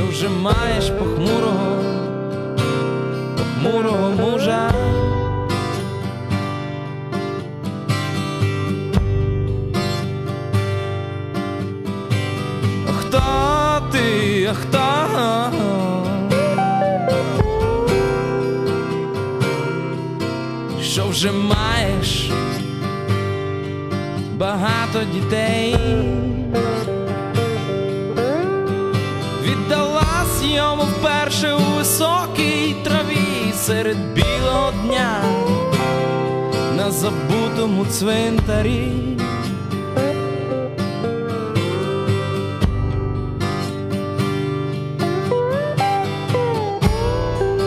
вже маєш похмурого, похмурого мужа. Хто ти, хто? Що вже маєш багато дітей? Йому вперше у високій траві серед білого дня на забутому цвинтарі.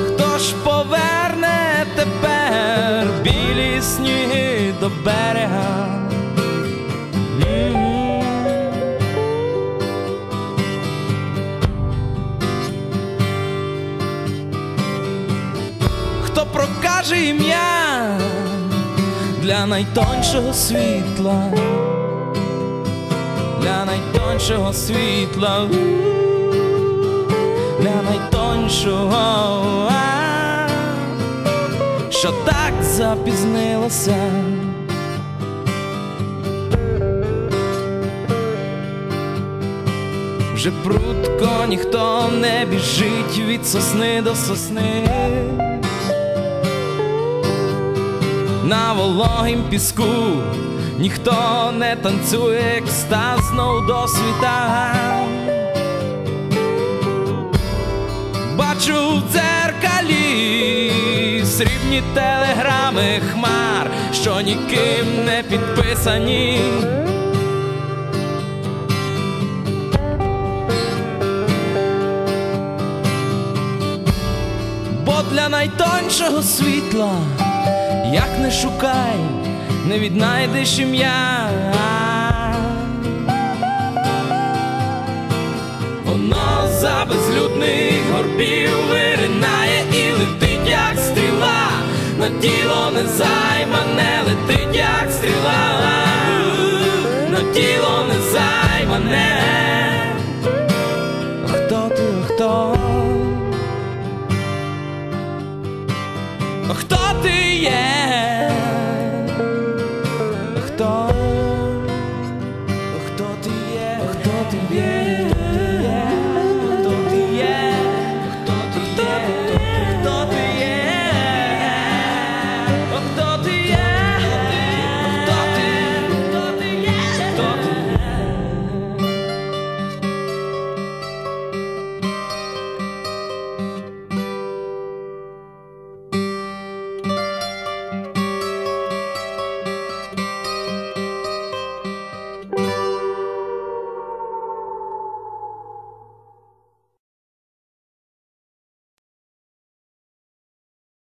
Хто ж поверне тепер білі сніги до берега? Хто прокаже ім'я для найтоншого світла, для найтоншого світла, для найтоншого, що так запізнилося. Вже прутко ніхто не біжить від сосни до сосни. На вологім піску ніхто не танцює екстаз знов до світа. Бачу в дзеркалі срібні телеграми хмар, що ніким не підписані. Бо для найтоншого світла, як не шукай, не віднайдеш ім'я. Воно за безлюдних горбів виринає і летить, як стріла, на тіло не займане, летить, як стріла, на тіло не займане. А Хто ти, хто?